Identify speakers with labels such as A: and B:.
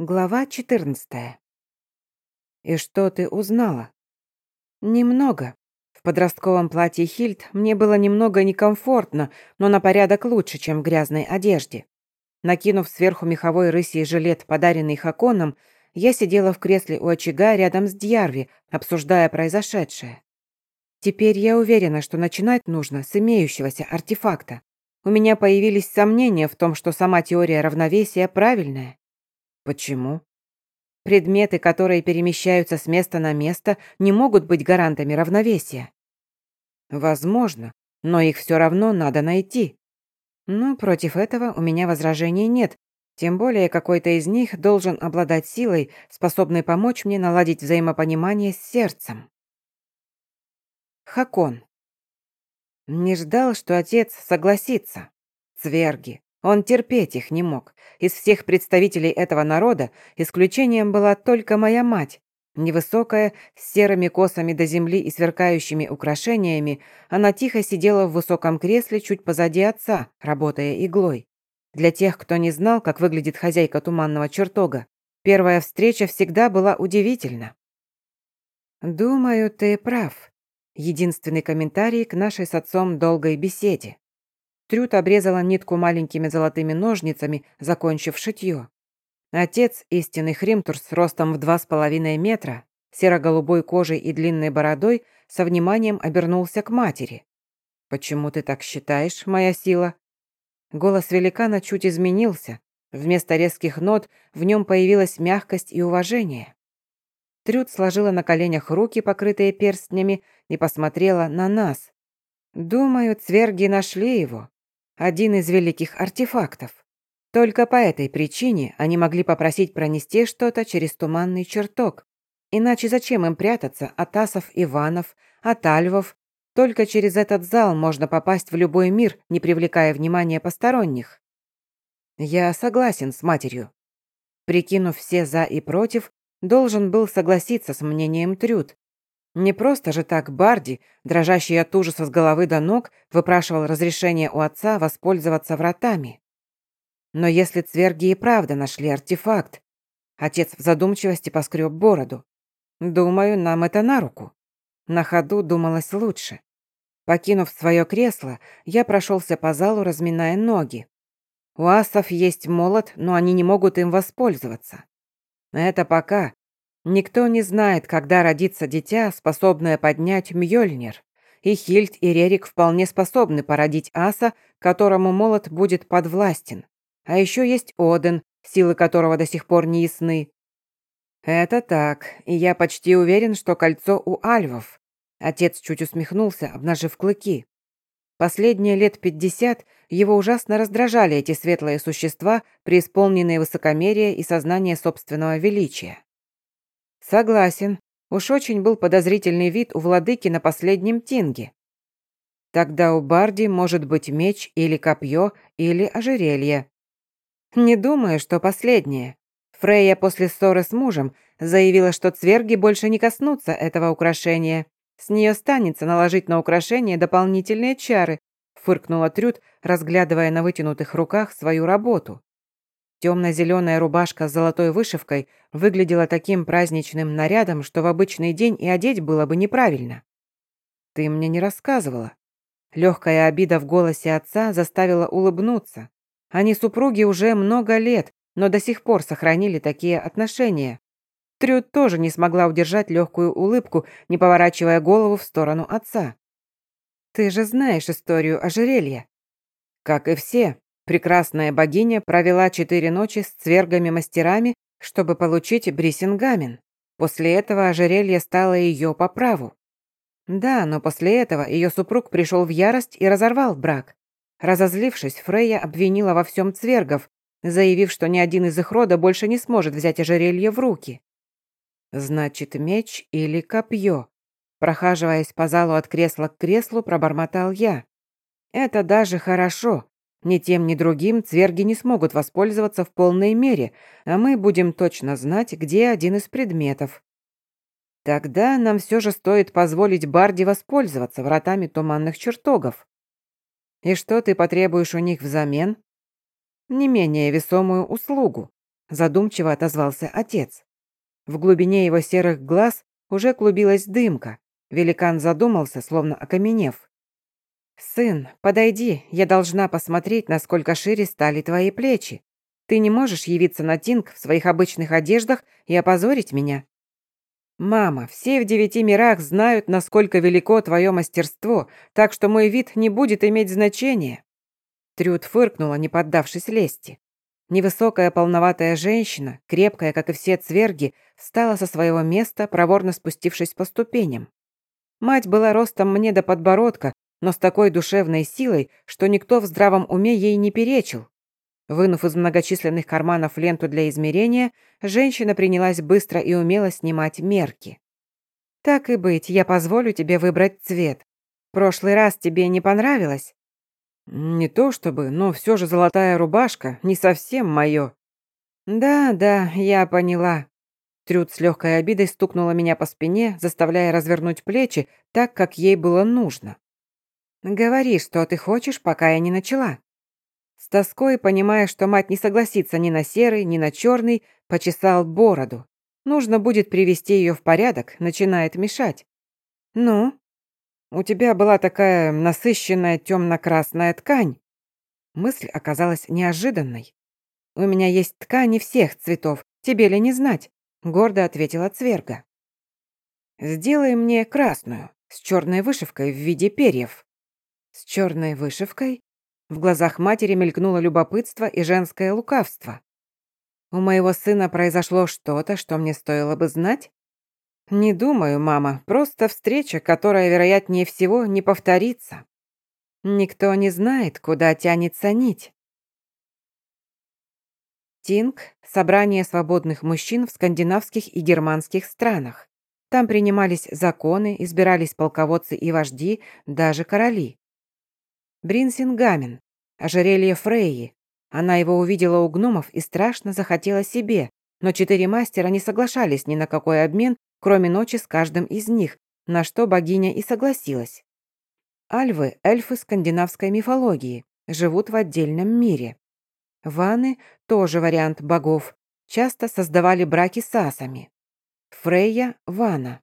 A: Глава 14. «И что ты узнала?» «Немного. В подростковом платье Хильд мне было немного некомфортно, но на порядок лучше, чем в грязной одежде. Накинув сверху меховой рысий жилет, подаренный Хаконом, я сидела в кресле у очага рядом с Дьярви, обсуждая произошедшее. Теперь я уверена, что начинать нужно с имеющегося артефакта. У меня появились сомнения в том, что сама теория равновесия правильная. Почему? Предметы, которые перемещаются с места на место, не могут быть гарантами равновесия. Возможно, но их все равно надо найти. Но против этого у меня возражений нет, тем более какой-то из них должен обладать силой, способной помочь мне наладить взаимопонимание с сердцем. Хакон. Не ждал, что отец согласится. Цверги. Он терпеть их не мог. Из всех представителей этого народа исключением была только моя мать. Невысокая, с серыми косами до земли и сверкающими украшениями, она тихо сидела в высоком кресле чуть позади отца, работая иглой. Для тех, кто не знал, как выглядит хозяйка туманного чертога, первая встреча всегда была удивительна. «Думаю, ты прав», — единственный комментарий к нашей с отцом долгой беседе. Трюд обрезала нитку маленькими золотыми ножницами, закончив шитье. Отец, истинный хримтур с ростом в два с половиной метра, серо-голубой кожей и длинной бородой, со вниманием обернулся к матери. «Почему ты так считаешь, моя сила?» Голос великана чуть изменился. Вместо резких нот в нем появилась мягкость и уважение. Трюд сложила на коленях руки, покрытые перстнями, и посмотрела на нас. «Думаю, цверги нашли его один из великих артефактов. Только по этой причине они могли попросить пронести что-то через туманный чертог. Иначе зачем им прятаться от асов Иванов, от альвов? Только через этот зал можно попасть в любой мир, не привлекая внимания посторонних. Я согласен с матерью. Прикинув все «за» и «против», должен был согласиться с мнением Трюд. Не просто же так Барди, дрожащий от ужаса с головы до ног, выпрашивал разрешение у отца воспользоваться вратами. Но если цверги и правда нашли артефакт, отец в задумчивости поскреб бороду. Думаю, нам это на руку. На ходу думалось лучше. Покинув свое кресло, я прошелся по залу, разминая ноги. У асов есть молот, но они не могут им воспользоваться. Это пока, Никто не знает, когда родится дитя, способное поднять Мьёльнир. И Хильд, и Рерик вполне способны породить аса, которому молот будет подвластен. А еще есть Оден, силы которого до сих пор не ясны. Это так, и я почти уверен, что кольцо у альвов. Отец чуть усмехнулся, обнажив клыки. Последние лет пятьдесят его ужасно раздражали эти светлые существа, преисполненные высокомерия и сознания собственного величия. Согласен. Уж очень был подозрительный вид у владыки на последнем тинге. Тогда у Барди может быть меч или копье, или ожерелье. Не думаю, что последнее. Фрейя после ссоры с мужем заявила, что цверги больше не коснутся этого украшения. С нее станется наложить на украшение дополнительные чары, фыркнула Трюд, разглядывая на вытянутых руках свою работу. Темно-зеленая рубашка с золотой вышивкой выглядела таким праздничным нарядом, что в обычный день и одеть было бы неправильно. «Ты мне не рассказывала». Легкая обида в голосе отца заставила улыбнуться. Они супруги уже много лет, но до сих пор сохранили такие отношения. Трюд тоже не смогла удержать легкую улыбку, не поворачивая голову в сторону отца. «Ты же знаешь историю ожерелья». «Как и все», Прекрасная богиня провела четыре ночи с цвергами-мастерами, чтобы получить брисингамен. После этого ожерелье стало ее по праву. Да, но после этого ее супруг пришел в ярость и разорвал брак. Разозлившись, Фрейя обвинила во всем цвергов, заявив, что ни один из их рода больше не сможет взять ожерелье в руки. «Значит, меч или копье?» Прохаживаясь по залу от кресла к креслу, пробормотал я. «Это даже хорошо. Ни тем, ни другим цверги не смогут воспользоваться в полной мере, а мы будем точно знать, где один из предметов. Тогда нам все же стоит позволить Барди воспользоваться вратами туманных чертогов. И что ты потребуешь у них взамен? Не менее весомую услугу. задумчиво отозвался отец. В глубине его серых глаз уже клубилась дымка. Великан задумался, словно окаменев. «Сын, подойди, я должна посмотреть, насколько шире стали твои плечи. Ты не можешь явиться на Тинг в своих обычных одеждах и опозорить меня?» «Мама, все в девяти мирах знают, насколько велико твое мастерство, так что мой вид не будет иметь значения». Трюд фыркнула, не поддавшись лести. Невысокая полноватая женщина, крепкая, как и все цверги, встала со своего места, проворно спустившись по ступеням. Мать была ростом мне до подбородка, но с такой душевной силой, что никто в здравом уме ей не перечил. Вынув из многочисленных карманов ленту для измерения, женщина принялась быстро и умело снимать мерки. «Так и быть, я позволю тебе выбрать цвет. Прошлый раз тебе не понравилось?» «Не то чтобы, но все же золотая рубашка не совсем мое». «Да, да, я поняла». Трюд с легкой обидой стукнула меня по спине, заставляя развернуть плечи так, как ей было нужно. «Говори, что ты хочешь, пока я не начала». С тоской, понимая, что мать не согласится ни на серый, ни на черный, почесал бороду. Нужно будет привести ее в порядок, начинает мешать. «Ну?» «У тебя была такая насыщенная темно-красная ткань». Мысль оказалась неожиданной. «У меня есть ткани всех цветов, тебе ли не знать?» Гордо ответила Цверга. «Сделай мне красную, с черной вышивкой в виде перьев». «С черной вышивкой?» В глазах матери мелькнуло любопытство и женское лукавство. «У моего сына произошло что-то, что мне стоило бы знать?» «Не думаю, мама. Просто встреча, которая, вероятнее всего, не повторится. Никто не знает, куда тянется нить». Тинг – собрание свободных мужчин в скандинавских и германских странах. Там принимались законы, избирались полководцы и вожди, даже короли. Бринсингамен, ожерелье Фрейи. Она его увидела у гномов и страшно захотела себе, но четыре мастера не соглашались ни на какой обмен, кроме ночи с каждым из них, на что богиня и согласилась. Альвы – эльфы скандинавской мифологии, живут в отдельном мире. Ваны – тоже вариант богов, часто создавали браки с асами. Фрейя – Вана.